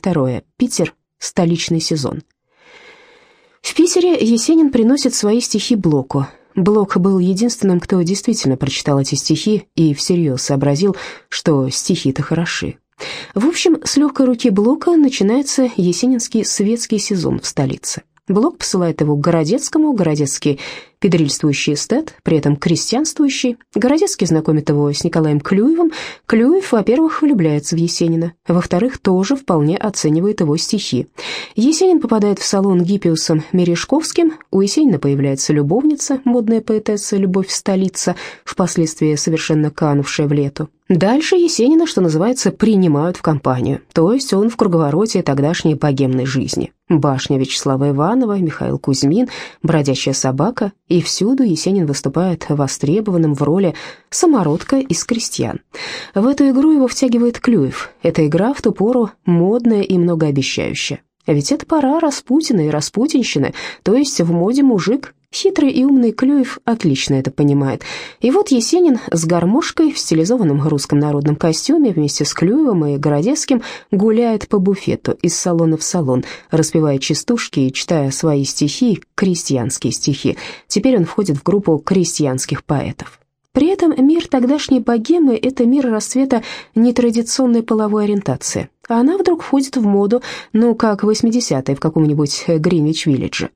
второе. Питер. Столичный сезон. В Питере Есенин приносит свои стихи Блоку. Блок был единственным, кто действительно прочитал эти стихи и всерьез сообразил, что стихи-то хороши. В общем, с легкой руки Блока начинается есенинский светский сезон в столице. Блок посылает его к Городецкому, Городецкий – педрильствующий эстет, при этом крестьянствующий. Городецкий знакомит его с Николаем Клюевым. Клюев, во-первых, влюбляется в Есенина, во-вторых, тоже вполне оценивает его стихи. Есенин попадает в салон Гиппиусом Мережковским, у Есенина появляется любовница, модная поэтесса Любовь Столица, впоследствии совершенно канувшая в лету. Дальше Есенина, что называется, принимают в компанию, то есть он в круговороте тогдашней богемной жизни. Башня Вячеслава Иванова, Михаил Кузьмин, бродячая собака, и всюду Есенин выступает востребованным в роли самородка из крестьян. В эту игру его втягивает Клюев. Эта игра в ту пору модная и многообещающая. Ведь это пора Распутина и Распутинщины, то есть в моде мужик, Хитрый и умный Клюев отлично это понимает. И вот Есенин с гармошкой в стилизованном русском народном костюме вместе с Клюевым и Городецким гуляет по буфету из салона в салон, распевая частушки и читая свои стихи, крестьянские стихи. Теперь он входит в группу крестьянских поэтов. При этом мир тогдашней богемы – это мир расцвета нетрадиционной половой ориентации – она вдруг входит в моду, ну, как 80-е в каком-нибудь Гринвич-Виллидже.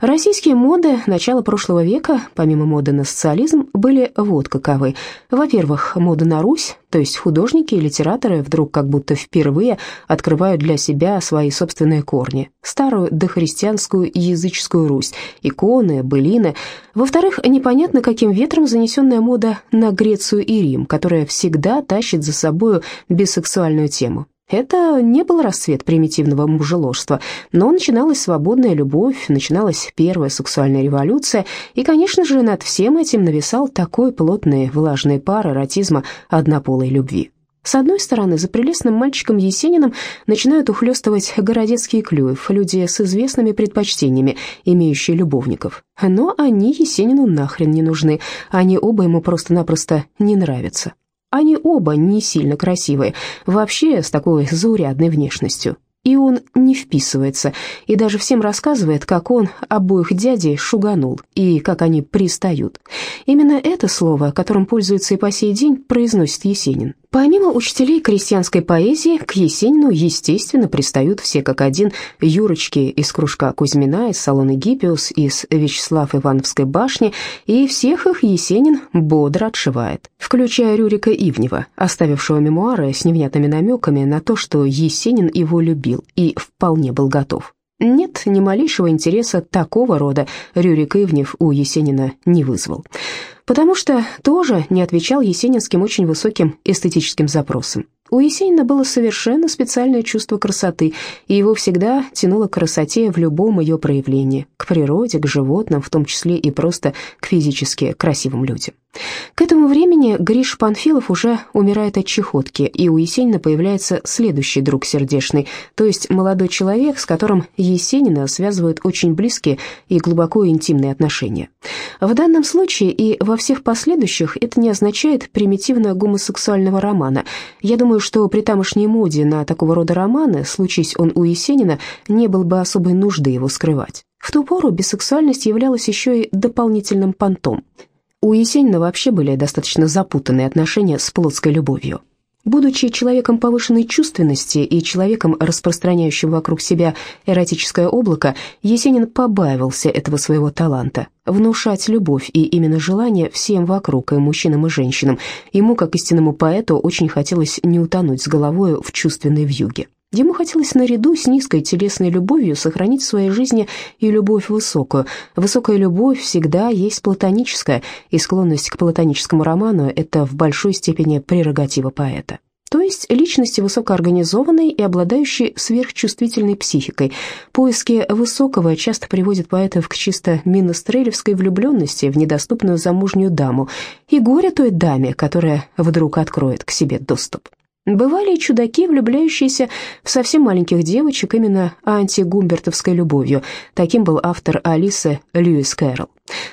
Российские моды начала прошлого века, помимо моды на социализм, были вот каковы. Во-первых, мода на Русь, то есть художники и литераторы вдруг как будто впервые открывают для себя свои собственные корни, старую дохристианскую языческую Русь, иконы, былины. Во-вторых, непонятно каким ветром занесенная мода на Грецию и Рим, которая всегда тащит за собою бисексуальную тему. Это не был расцвет примитивного мужеложства, но начиналась свободная любовь, начиналась первая сексуальная революция, и, конечно же, над всем этим нависал такой плотный влажный пар эротизма однополой любви. С одной стороны, за прелестным мальчиком Есениным начинают ухлёстывать городецкие Клюев, люди с известными предпочтениями, имеющие любовников. Но они Есенину нахрен не нужны, они оба ему просто-напросто не нравятся. Они оба не сильно красивые, вообще с такой заурядной внешностью. И он не вписывается, и даже всем рассказывает, как он обоих дядей шуганул, и как они пристают. Именно это слово, которым пользуется и по сей день, произносит Есенин. Помимо учителей крестьянской поэзии, к Есенину, естественно, пристают все как один Юрочки из кружка Кузьмина, из салона Гиппиус, из Вячеслав Ивановской башни, и всех их Есенин бодро отшивает, включая Рюрика Ивнева, оставившего мемуары с невнятными намеками на то, что Есенин его любил и вполне был готов. Нет, ни малейшего интереса такого рода Рюрик Ивнев у Есенина не вызвал потому что тоже не отвечал есенинским очень высоким эстетическим запросам. У Есенина было совершенно специальное чувство красоты, и его всегда тянуло к красоте в любом ее проявлении, к природе, к животным, в том числе и просто к физически красивым людям. К этому времени Гриш Панфилов уже умирает от чехотки, и у Есенина появляется следующий друг сердечный, то есть молодой человек, с которым Есенина связывают очень близкие и глубоко интимные отношения. В данном случае и во всех последующих это не означает примитивно гомосексуального романа. Я думаю, что при тамошней моде на такого рода романы, случись он у Есенина, не было бы особой нужды его скрывать. В ту пору бисексуальность являлась еще и дополнительным понтом – у Есенина вообще были достаточно запутанные отношения с плотской любовью. Будучи человеком повышенной чувственности и человеком, распространяющим вокруг себя эротическое облако, Есенин побаивался этого своего таланта – внушать любовь и именно желание всем вокруг, и мужчинам, и женщинам. Ему, как истинному поэту, очень хотелось не утонуть с головой в чувственной вьюге. Ему хотелось наряду с низкой телесной любовью сохранить в своей жизни и любовь высокую. Высокая любовь всегда есть платоническая, и склонность к платоническому роману – это в большой степени прерогатива поэта то есть личности высокоорганизованной и обладающей сверхчувствительной психикой. Поиски высокого часто приводят поэтов к чисто минострелевской влюбленности в недоступную замужнюю даму и горе той даме, которая вдруг откроет к себе доступ. Бывали чудаки, влюбляющиеся в совсем маленьких девочек именно антигумбертовской любовью. Таким был автор Алисы Льюис Кэрролл.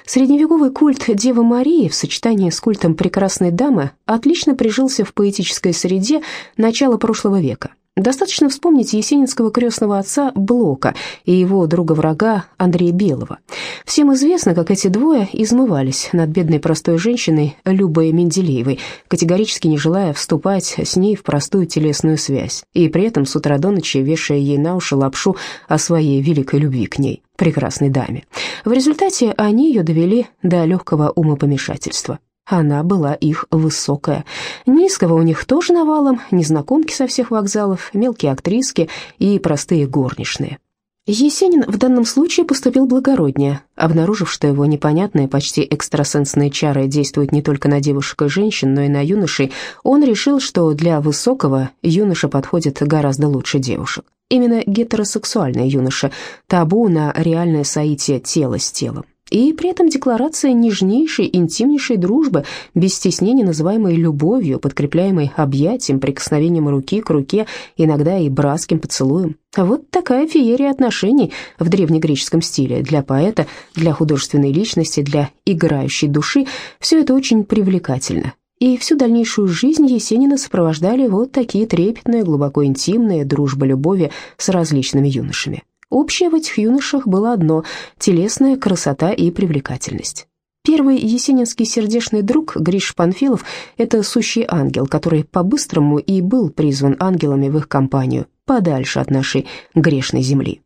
Средневековый культ Девы Марии в сочетании с культом прекрасной дамы отлично прижился в поэтической среде начала прошлого века. Достаточно вспомнить есенинского крестного отца Блока и его друга-врага Андрея Белого. Всем известно, как эти двое измывались над бедной простой женщиной Любой Менделеевой, категорически не желая вступать с ней в простую телесную связь, и при этом с утра до ночи вешая ей на уши лапшу о своей великой любви к ней, прекрасной даме. В результате они ее довели до легкого умопомешательства. Она была их высокая. Низкого у них тоже навалом, незнакомки со всех вокзалов, мелкие актриски и простые горничные. Есенин в данном случае поступил благороднее, обнаружив, что его непонятные, почти экстрасенсные чары действуют не только на девушек и женщин, но и на юношей, он решил, что для высокого юноша подходит гораздо лучше девушек. Именно гетеросексуальные юноши, табу на реальное соитие тела с телом и при этом декларация нежнейшей, интимнейшей дружбы, без стеснения называемой любовью, подкрепляемой объятием, прикосновением руки к руке, иногда и братским поцелуем. Вот такая феерия отношений в древнегреческом стиле. Для поэта, для художественной личности, для играющей души все это очень привлекательно. И всю дальнейшую жизнь Есенина сопровождали вот такие трепетные, глубоко интимные дружба любови с различными юношами. Общее в этих юношах было одно – телесная красота и привлекательность. Первый есенинский сердечный друг Гриш Панфилов – это сущий ангел, который по-быстрому и был призван ангелами в их компанию – подальше от нашей грешной земли.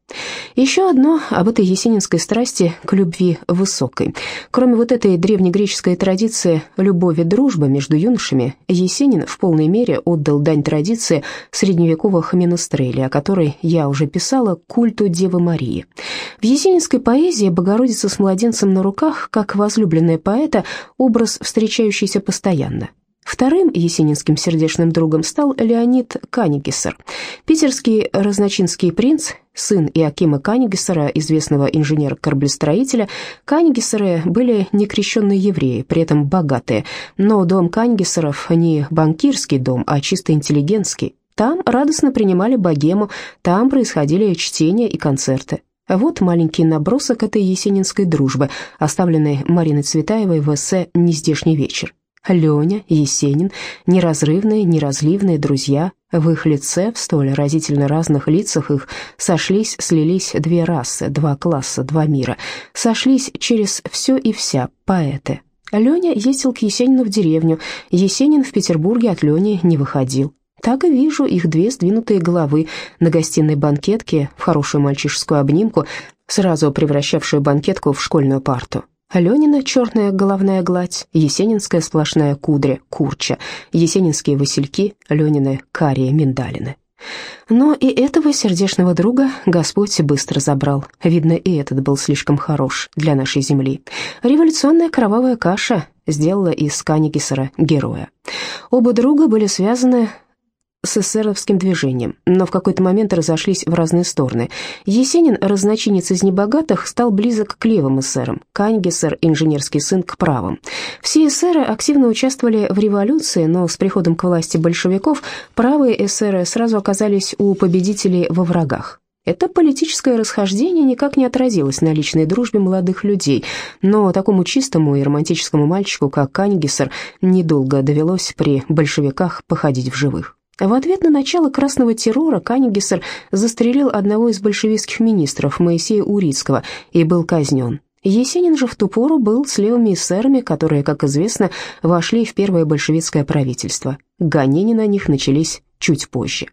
Еще одно об этой есенинской страсти к любви высокой. Кроме вот этой древнегреческой традиции любовь и дружба между юношами, Есенин в полной мере отдал дань традиции средневековых менестрели, о которой я уже писала, культу Девы Марии. В есенинской поэзии Богородица с младенцем на руках, как возлюбленная поэта, образ, встречающийся постоянно. Вторым есенинским сердечным другом стал Леонид Канигессер, питерский разночинский принц, сын Иакима Канигессера, известного инженера-кораблестроителя. Канигессеры были некрещенные евреи, при этом богатые, но дом Канигессеров не банкирский дом, а чисто интеллигентский. Там радостно принимали богему, там происходили чтения и концерты. Вот маленький набросок этой есенинской дружбы, оставленный Мариной Цветаевой в эссе «Нездешний вечер». Леня, Есенин, неразрывные, неразливные друзья. В их лице, в столь разительно разных лицах их, сошлись, слились две расы, два класса, два мира. Сошлись через все и вся поэты. Леня ездил к Есенину в деревню, Есенин в Петербурге от Лени не выходил. Так и вижу их две сдвинутые головы на гостиной банкетке в хорошую мальчишескую обнимку, сразу превращавшую банкетку в школьную парту. Аленина черная головная гладь, Есенинская сплошная кудря, курча, Есенинские васильки, Ленины карие миндалины. Но и этого сердечного друга Господь быстро забрал. Видно, и этот был слишком хорош для нашей земли. Революционная кровавая каша сделала из Канигисера героя. Оба друга были связаны с эсеровским движением, но в какой-то момент разошлись в разные стороны. Есенин, разночинец из небогатых, стал близок к левым эсерам, Каньгессер, инженерский сын, к правым. Все эсеры активно участвовали в революции, но с приходом к власти большевиков правые эсеры сразу оказались у победителей во врагах. Это политическое расхождение никак не отразилось на личной дружбе молодых людей, но такому чистому и романтическому мальчику, как Каньгессер, недолго довелось при большевиках походить в живых. В ответ на начало красного террора Канигесер застрелил одного из большевистских министров, Моисея Урицкого, и был казнен. Есенин же в ту пору был с левыми эсерами, которые, как известно, вошли в первое большевистское правительство. Гонения на них начались чуть позже.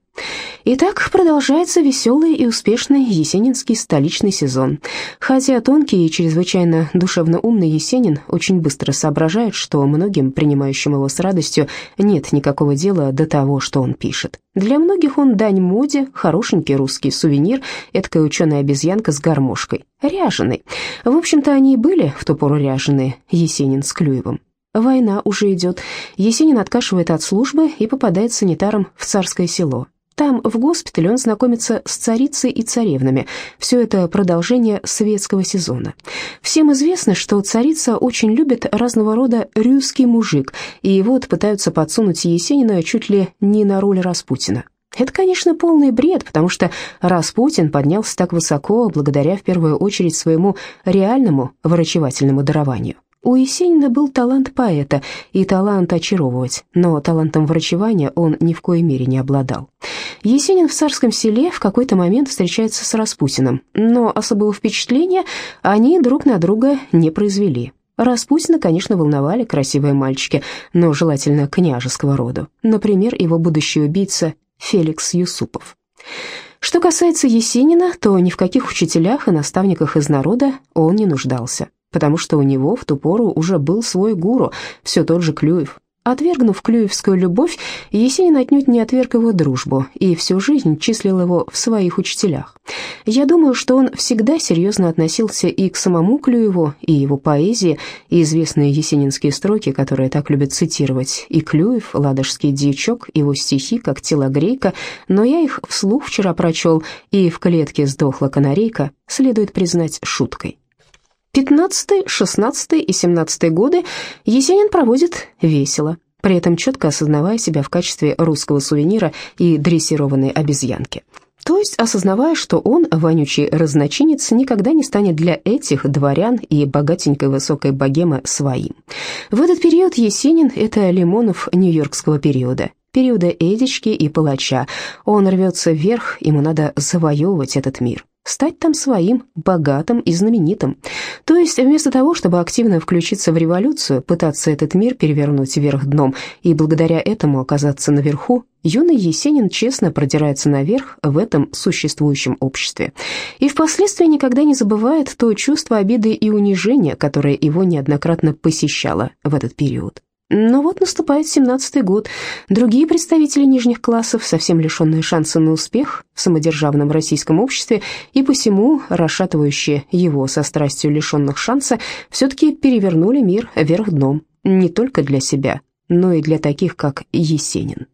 Итак, продолжается веселый и успешный есенинский столичный сезон. Хотя тонкий и чрезвычайно душевно умный Есенин очень быстро соображает, что многим, принимающим его с радостью, нет никакого дела до того, что он пишет. Для многих он дань моде, хорошенький русский сувенир, эдакая ученая обезьянка с гармошкой, ряженый. В общем-то, они и были в ту пору ряженые, Есенин с Клюевым. Война уже идет. Есенин откашивает от службы и попадает санитаром в царское село. Там, в госпитале, он знакомится с царицей и царевнами. Все это продолжение светского сезона. Всем известно, что царица очень любит разного рода русский мужик, и вот пытаются подсунуть Есенина чуть ли не на роль Распутина. Это, конечно, полный бред, потому что Распутин поднялся так высоко благодаря в первую очередь своему реальному врачевательному дарованию. У Есенина был талант поэта и талант очаровывать, но талантом врачевания он ни в коей мере не обладал. Есенин в царском селе в какой-то момент встречается с Распутиным, но особого впечатления они друг на друга не произвели. Распутина, конечно, волновали красивые мальчики, но желательно княжеского рода. Например, его будущий убийца Феликс Юсупов. Что касается Есенина, то ни в каких учителях и наставниках из народа он не нуждался потому что у него в ту пору уже был свой гуру, все тот же Клюев. Отвергнув клюевскую любовь, Есенин отнюдь не отверг его дружбу и всю жизнь числил его в своих учителях. Я думаю, что он всегда серьезно относился и к самому Клюеву, и его поэзии, и известные есенинские строки, которые так любят цитировать, и Клюев, ладожский дьячок, его стихи, как телогрейка, но я их вслух вчера прочел, и в клетке сдохла канарейка, следует признать шуткой. 15, 16 и 17 годы Есенин проводит весело, при этом четко осознавая себя в качестве русского сувенира и дрессированной обезьянки. То есть осознавая, что он, вонючий разночинец, никогда не станет для этих дворян и богатенькой высокой богемы своим. В этот период Есенин – это Лимонов нью-йоркского периода, периода Эдички и Палача. Он рвется вверх, ему надо завоевывать этот мир стать там своим, богатым и знаменитым. То есть вместо того, чтобы активно включиться в революцию, пытаться этот мир перевернуть вверх дном и благодаря этому оказаться наверху, юный Есенин честно продирается наверх в этом существующем обществе. И впоследствии никогда не забывает то чувство обиды и унижения, которое его неоднократно посещало в этот период. Но вот наступает семнадцатый год. Другие представители нижних классов, совсем лишенные шанса на успех в самодержавном российском обществе, и посему расшатывающие его со страстью лишенных шанса, все-таки перевернули мир вверх дном, не только для себя, но и для таких, как Есенин.